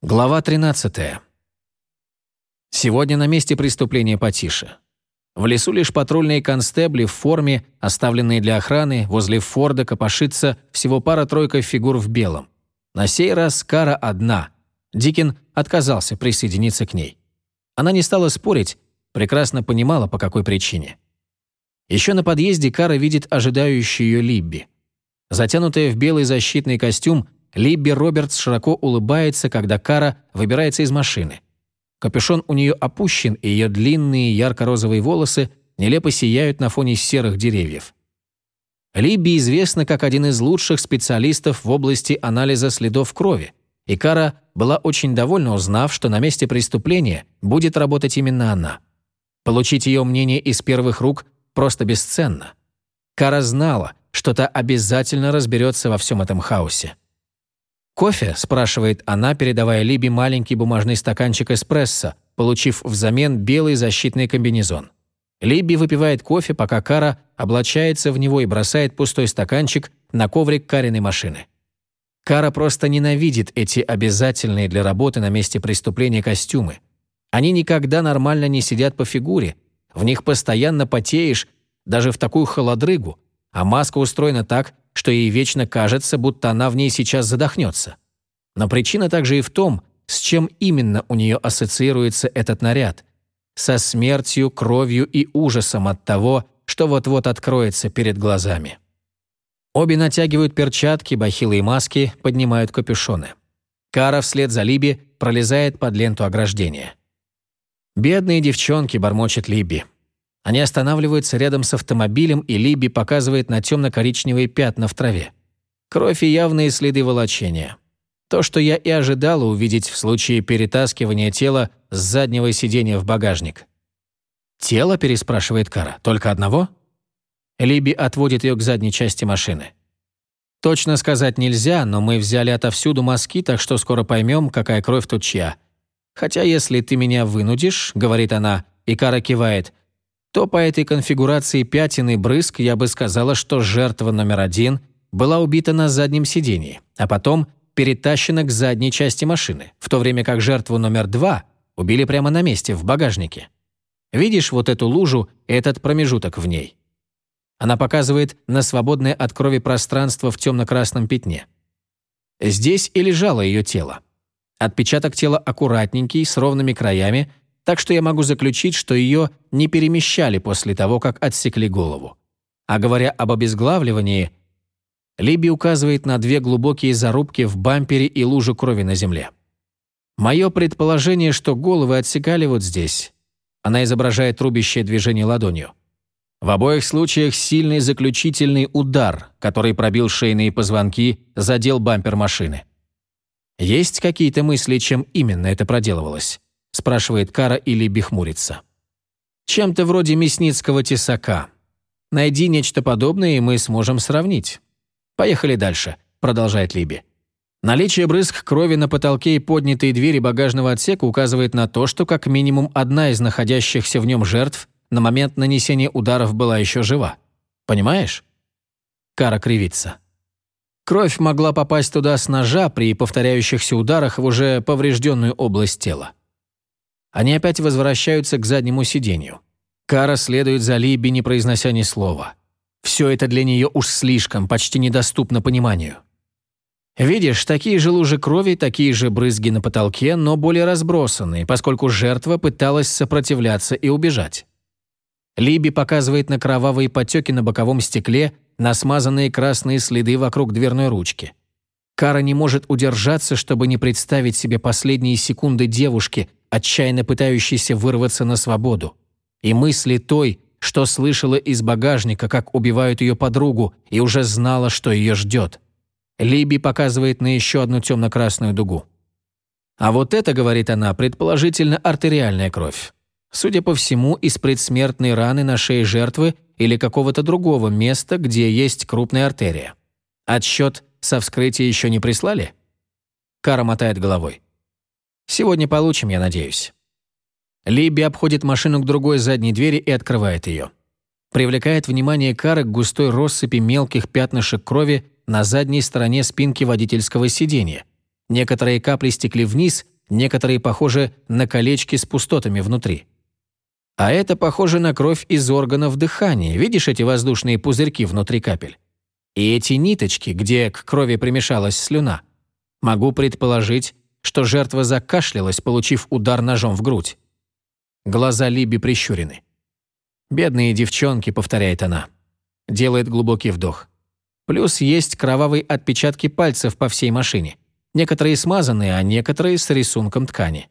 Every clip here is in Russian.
Глава 13. Сегодня на месте преступления потише. В лесу лишь патрульные констебли в форме, оставленные для охраны, возле Форда копошится всего пара-тройка фигур в белом. На сей раз Кара одна. Дикин отказался присоединиться к ней. Она не стала спорить, прекрасно понимала, по какой причине. Еще на подъезде Кара видит ожидающую ее Либби. Затянутая в белый защитный костюм, Либби Робертс широко улыбается, когда Кара выбирается из машины. Капюшон у нее опущен, и ее длинные ярко-розовые волосы нелепо сияют на фоне серых деревьев. Либби известна как один из лучших специалистов в области анализа следов крови, и Кара была очень довольна, узнав, что на месте преступления будет работать именно она. Получить ее мнение из первых рук просто бесценно. Кара знала, что та обязательно разберется во всем этом хаосе. «Кофе?» – спрашивает она, передавая Либи маленький бумажный стаканчик эспрессо, получив взамен белый защитный комбинезон. Либи выпивает кофе, пока Кара облачается в него и бросает пустой стаканчик на коврик Кариной машины. Кара просто ненавидит эти обязательные для работы на месте преступления костюмы. Они никогда нормально не сидят по фигуре, в них постоянно потеешь, даже в такую холодрыгу, а маска устроена так, что ей вечно кажется, будто она в ней сейчас задохнется. Но причина также и в том, с чем именно у нее ассоциируется этот наряд. Со смертью, кровью и ужасом от того, что вот-вот откроется перед глазами. Обе натягивают перчатки, бахилы и маски, поднимают капюшоны. Кара вслед за Либи пролезает под ленту ограждения. «Бедные девчонки», — бормочет Либи. Они останавливаются рядом с автомобилем, и Либи показывает на темно-коричневые пятна в траве. Кровь и явные следы волочения. То, что я и ожидала увидеть в случае перетаскивания тела с заднего сиденья в багажник. «Тело?» – переспрашивает Кара. «Только одного?» Либи отводит ее к задней части машины. «Точно сказать нельзя, но мы взяли отовсюду мазки, так что скоро поймем, какая кровь тут чья. Хотя если ты меня вынудишь, — говорит она, и Кара кивает, то по этой конфигурации пятен и брызг я бы сказала, что жертва номер один была убита на заднем сидении, а потом перетащена к задней части машины, в то время как жертву номер два убили прямо на месте, в багажнике. Видишь вот эту лужу этот промежуток в ней? Она показывает на свободное от крови пространство в темно-красном пятне. Здесь и лежало ее тело. Отпечаток тела аккуратненький, с ровными краями, так что я могу заключить, что ее не перемещали после того, как отсекли голову. А говоря об обезглавливании, Либи указывает на две глубокие зарубки в бампере и лужу крови на земле. Мое предположение, что головы отсекали вот здесь. Она изображает рубящее движение ладонью. В обоих случаях сильный заключительный удар, который пробил шейные позвонки, задел бампер машины. Есть какие-то мысли, чем именно это проделывалось? Спрашивает Кара или бихмурится. Чем-то вроде мясницкого тесака. Найди нечто подобное, и мы сможем сравнить. Поехали дальше, продолжает Либи. Наличие брызг крови на потолке и поднятые двери багажного отсека указывает на то, что как минимум одна из находящихся в нем жертв на момент нанесения ударов была еще жива. Понимаешь? Кара кривится. Кровь могла попасть туда с ножа при повторяющихся ударах в уже поврежденную область тела. Они опять возвращаются к заднему сиденью. Кара следует за Либи, не произнося ни слова. Все это для нее уж слишком, почти недоступно пониманию. Видишь, такие же лужи крови, такие же брызги на потолке, но более разбросанные, поскольку жертва пыталась сопротивляться и убежать. Либи показывает на кровавые потеки на боковом стекле, на смазанные красные следы вокруг дверной ручки. Кара не может удержаться, чтобы не представить себе последние секунды девушки, отчаянно пытающейся вырваться на свободу. И мысли той, что слышала из багажника, как убивают ее подругу, и уже знала, что ее ждет. Либи показывает на еще одну темно-красную дугу. А вот это, говорит она, предположительно артериальная кровь. Судя по всему, из предсмертной раны на шее жертвы или какого-то другого места, где есть крупная артерия. Отсчет со вскрытия еще не прислали?» Кара мотает головой. «Сегодня получим, я надеюсь». Либи обходит машину к другой задней двери и открывает ее. Привлекает внимание Кары к густой россыпи мелких пятнышек крови на задней стороне спинки водительского сиденья. Некоторые капли стекли вниз, некоторые похожи на колечки с пустотами внутри. А это похоже на кровь из органов дыхания. Видишь эти воздушные пузырьки внутри капель? И эти ниточки, где к крови примешалась слюна. Могу предположить, что жертва закашлялась, получив удар ножом в грудь. Глаза Либи прищурены. «Бедные девчонки», — повторяет она. Делает глубокий вдох. Плюс есть кровавые отпечатки пальцев по всей машине. Некоторые смазанные, а некоторые с рисунком ткани.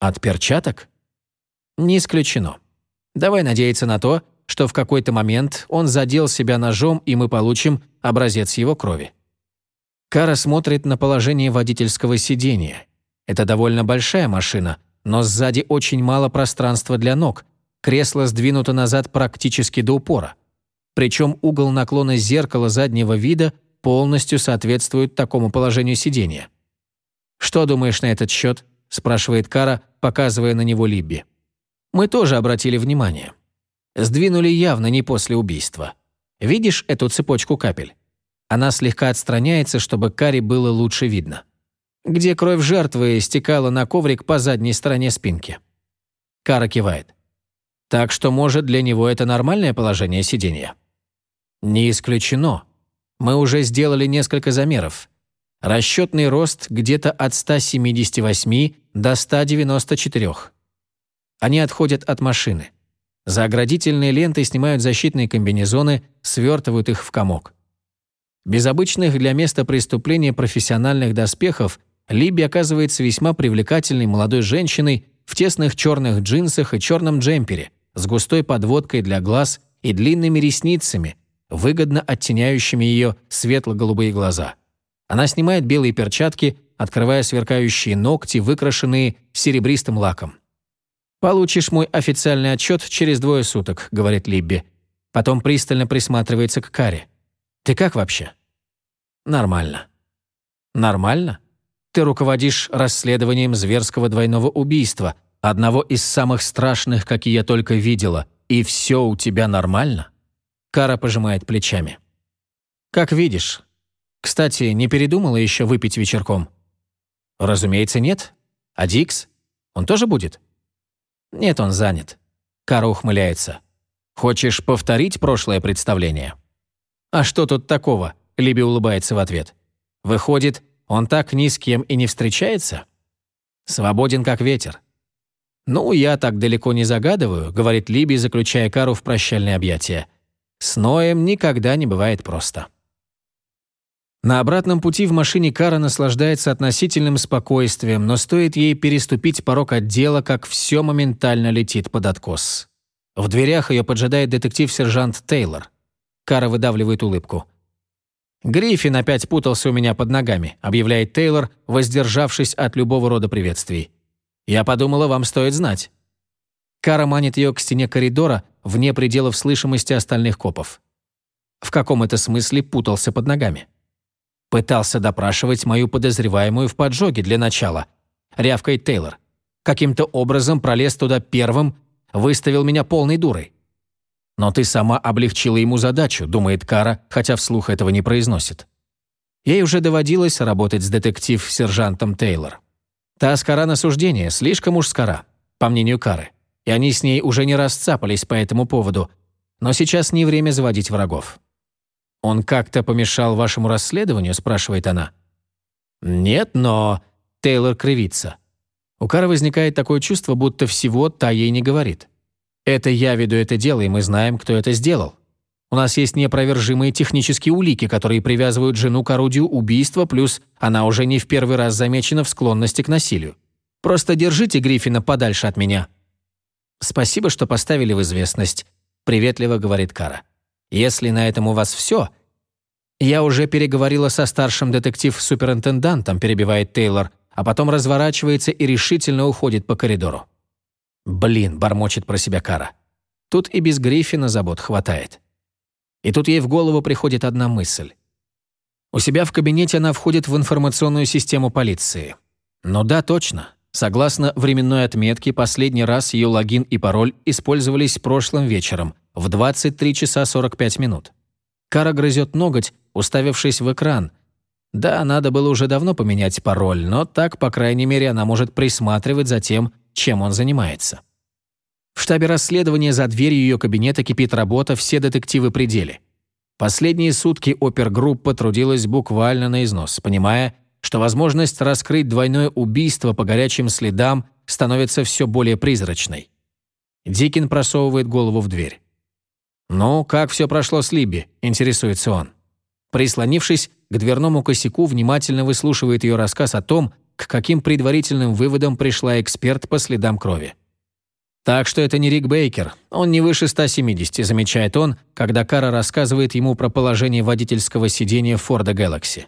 От перчаток? Не исключено. Давай надеяться на то, что в какой-то момент он задел себя ножом, и мы получим образец его крови. Кара смотрит на положение водительского сидения. Это довольно большая машина, но сзади очень мало пространства для ног, Кресло сдвинуто назад практически до упора. Причем угол наклона зеркала заднего вида полностью соответствует такому положению сидения. «Что думаешь на этот счет?» – спрашивает Кара, показывая на него Либби. «Мы тоже обратили внимание. Сдвинули явно не после убийства. Видишь эту цепочку капель? Она слегка отстраняется, чтобы Каре было лучше видно. Где кровь жертвы стекала на коврик по задней стороне спинки. Кара кивает. Так что, может, для него это нормальное положение сидения? Не исключено. Мы уже сделали несколько замеров. Расчетный рост где-то от 178 до 194. Они отходят от машины. За оградительные ленты снимают защитные комбинезоны, свертывают их в комок. Без обычных для места преступления профессиональных доспехов Либи оказывается весьма привлекательной молодой женщиной в тесных черных джинсах и черном джемпере, с густой подводкой для глаз и длинными ресницами, выгодно оттеняющими ее светло-голубые глаза. Она снимает белые перчатки, открывая сверкающие ногти, выкрашенные серебристым лаком. «Получишь мой официальный отчет через двое суток», — говорит Либби. Потом пристально присматривается к Каре. «Ты как вообще?» «Нормально». «Нормально? Ты руководишь расследованием зверского двойного убийства, одного из самых страшных, какие я только видела, и все у тебя нормально?» Кара пожимает плечами. «Как видишь. Кстати, не передумала еще выпить вечерком?» «Разумеется, нет. А Дикс? Он тоже будет?» «Нет, он занят». Кара ухмыляется. «Хочешь повторить прошлое представление?» «А что тут такого?» Либи улыбается в ответ. «Выходит, он так ни с кем и не встречается?» «Свободен, как ветер. «Ну, я так далеко не загадываю», — говорит Либи, заключая Кару в прощальное объятие. «С Ноем никогда не бывает просто». На обратном пути в машине Кара наслаждается относительным спокойствием, но стоит ей переступить порог отдела, как все моментально летит под откос. В дверях ее поджидает детектив-сержант Тейлор. Кара выдавливает улыбку. «Гриффин опять путался у меня под ногами», объявляет Тейлор, воздержавшись от любого рода приветствий. Я подумала, вам стоит знать». Кара манит ее к стене коридора, вне пределов слышимости остальных копов. В каком это смысле путался под ногами? Пытался допрашивать мою подозреваемую в поджоге для начала. Рявкает Тейлор. Каким-то образом пролез туда первым, выставил меня полной дурой. Но ты сама облегчила ему задачу, думает Кара, хотя вслух этого не произносит. Ей уже доводилось работать с детектив-сержантом Тейлор. Та скора на суждение, слишком уж скора, по мнению Кары. И они с ней уже не раз цапались по этому поводу. Но сейчас не время заводить врагов. «Он как-то помешал вашему расследованию?» – спрашивает она. «Нет, но...» – Тейлор кривится. У Кары возникает такое чувство, будто всего та ей не говорит. «Это я веду это дело, и мы знаем, кто это сделал. У нас есть неопровержимые технические улики, которые привязывают жену к орудию убийства, плюс она уже не в первый раз замечена в склонности к насилию. Просто держите Гриффина подальше от меня». «Спасибо, что поставили в известность», — приветливо говорит Кара. «Если на этом у вас все...» «Я уже переговорила со старшим детектив-суперинтендантом», — перебивает Тейлор, а потом разворачивается и решительно уходит по коридору. «Блин», — бормочет про себя Кара. «Тут и без Гриффина забот хватает». И тут ей в голову приходит одна мысль. У себя в кабинете она входит в информационную систему полиции. Ну да, точно. Согласно временной отметке, последний раз ее логин и пароль использовались прошлым вечером в 23 часа 45 минут. Кара грызет ноготь, уставившись в экран. Да, надо было уже давно поменять пароль, но так, по крайней мере, она может присматривать за тем, чем он занимается. В штабе расследования за дверью ее кабинета кипит работа, все детективы пределе. Последние сутки опергруппа трудилась буквально на износ, понимая, что возможность раскрыть двойное убийство по горячим следам становится все более призрачной. Дикин просовывает голову в дверь. «Ну, как все прошло с Либи?» – интересуется он. Прислонившись к дверному косяку, внимательно выслушивает ее рассказ о том, к каким предварительным выводам пришла эксперт по следам крови. Так что это не Рик Бейкер. Он не выше 170, замечает он, когда Кара рассказывает ему про положение водительского сидения Форда Galaxy.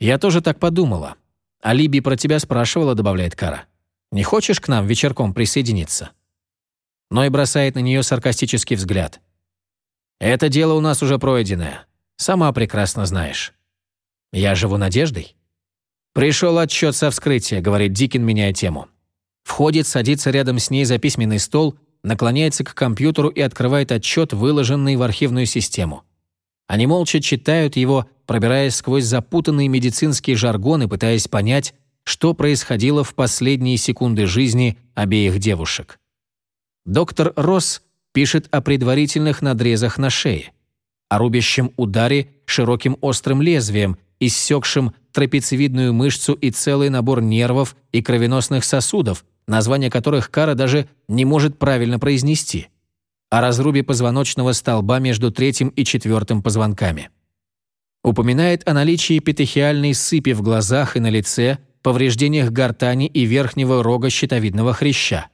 «Я тоже так подумала. А Либи про тебя спрашивала», добавляет Кара. «Не хочешь к нам вечерком присоединиться?» Но и бросает на нее саркастический взгляд. «Это дело у нас уже пройденное. Сама прекрасно знаешь. Я живу надеждой». «Пришел отчет со вскрытия», — говорит Дикин, меняя тему. Входит, садится рядом с ней за письменный стол, наклоняется к компьютеру и открывает отчет, выложенный в архивную систему. Они молча читают его, пробираясь сквозь запутанные медицинские жаргоны, пытаясь понять, что происходило в последние секунды жизни обеих девушек. Доктор Росс пишет о предварительных надрезах на шее, о рубящем ударе широким острым лезвием, иссекшим трапециевидную мышцу и целый набор нервов и кровеносных сосудов, название которых Кара даже не может правильно произнести, о разрубе позвоночного столба между третьим и четвертым позвонками. Упоминает о наличии петехиальной сыпи в глазах и на лице, повреждениях гортани и верхнего рога щитовидного хряща,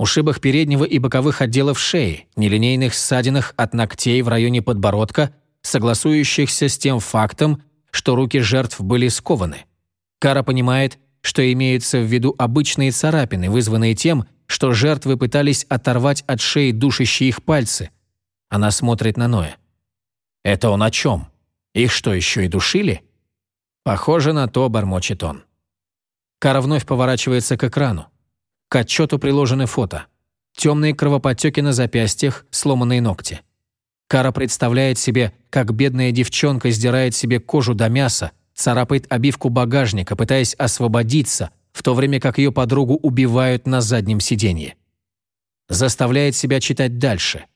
ушибах переднего и боковых отделов шеи, нелинейных ссадинах от ногтей в районе подбородка, согласующихся с тем фактом, что руки жертв были скованы. Кара понимает, что имеются в виду обычные царапины, вызванные тем, что жертвы пытались оторвать от шеи душащие их пальцы. Она смотрит на Ноя. «Это он о чем? Их что, еще и душили?» «Похоже на то», — бормочет он. Кара вновь поворачивается к экрану. К отчету приложены фото. Темные кровоподтеки на запястьях, сломанные ногти. Кара представляет себе, как бедная девчонка сдирает себе кожу до мяса, царапает обивку багажника, пытаясь освободиться, в то время как ее подругу убивают на заднем сиденье. Заставляет себя читать дальше.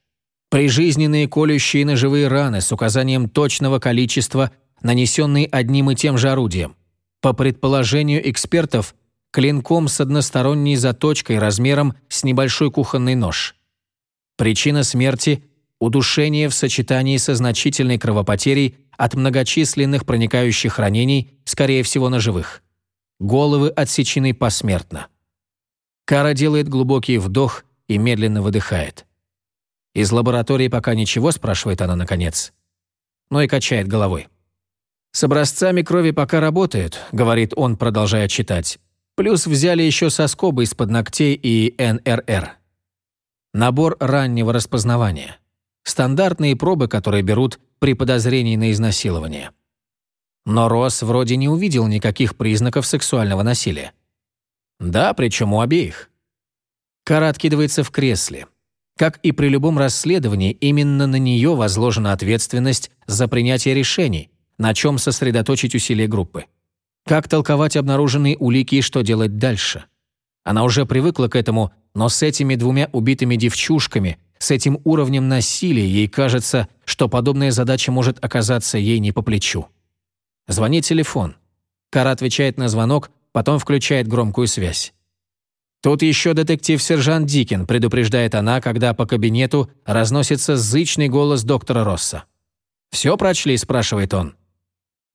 Прижизненные колющие ножевые раны с указанием точного количества, нанесенные одним и тем же орудием. По предположению экспертов, клинком с односторонней заточкой размером с небольшой кухонный нож. Причина смерти – удушение в сочетании со значительной кровопотерей от многочисленных проникающих ранений, скорее всего, ножевых. Головы отсечены посмертно. Кара делает глубокий вдох и медленно выдыхает. «Из лаборатории пока ничего?» – спрашивает она наконец. Но и качает головой. «С образцами крови пока работают», – говорит он, продолжая читать. «Плюс взяли еще соскобы из-под ногтей и НРР. Набор раннего распознавания. Стандартные пробы, которые берут при подозрении на изнасилование. Но Росс вроде не увидел никаких признаков сексуального насилия. Да, причем у обеих. Кара откидывается в кресле. Как и при любом расследовании, именно на нее возложена ответственность за принятие решений, на чем сосредоточить усилия группы. Как толковать обнаруженные улики и что делать дальше? Она уже привыкла к этому, но с этими двумя убитыми девчушками с этим уровнем насилия ей кажется, что подобная задача может оказаться ей не по плечу. Звонит телефон. Кара отвечает на звонок, потом включает громкую связь. «Тут еще детектив-сержант Дикин», предупреждает она, когда по кабинету разносится зычный голос доктора Росса. «Все прочли?» – спрашивает он.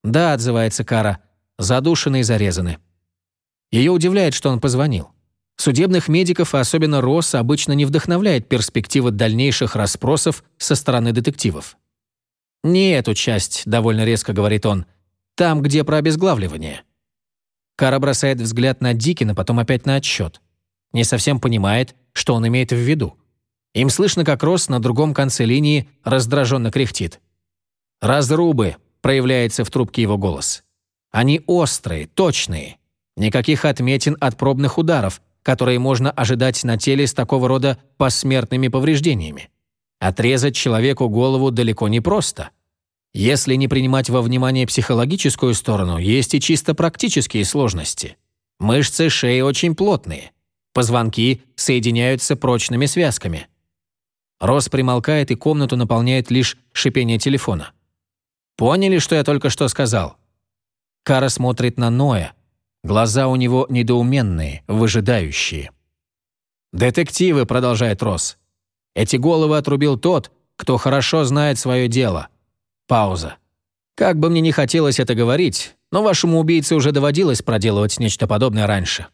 «Да», – отзывается Кара, – «задушены и зарезаны». Ее удивляет, что он позвонил. Судебных медиков, и особенно Росса, обычно не вдохновляет перспектива дальнейших расспросов со стороны детективов. «Не эту часть», — довольно резко говорит он, — «там, где про обезглавливание». Кара бросает взгляд на Дикина, потом опять на отчет. Не совсем понимает, что он имеет в виду. Им слышно, как Росс на другом конце линии раздраженно кряхтит. «Разрубы», — проявляется в трубке его голос. «Они острые, точные. Никаких отметин от пробных ударов, которые можно ожидать на теле с такого рода посмертными повреждениями. Отрезать человеку голову далеко не просто. Если не принимать во внимание психологическую сторону, есть и чисто практические сложности. Мышцы шеи очень плотные. Позвонки соединяются прочными связками. Рос примолкает, и комнату наполняет лишь шипение телефона. «Поняли, что я только что сказал?» Кара смотрит на Ноя. Глаза у него недоуменные, выжидающие. «Детективы», — продолжает Рос. «Эти головы отрубил тот, кто хорошо знает свое дело». Пауза. «Как бы мне не хотелось это говорить, но вашему убийце уже доводилось проделывать нечто подобное раньше.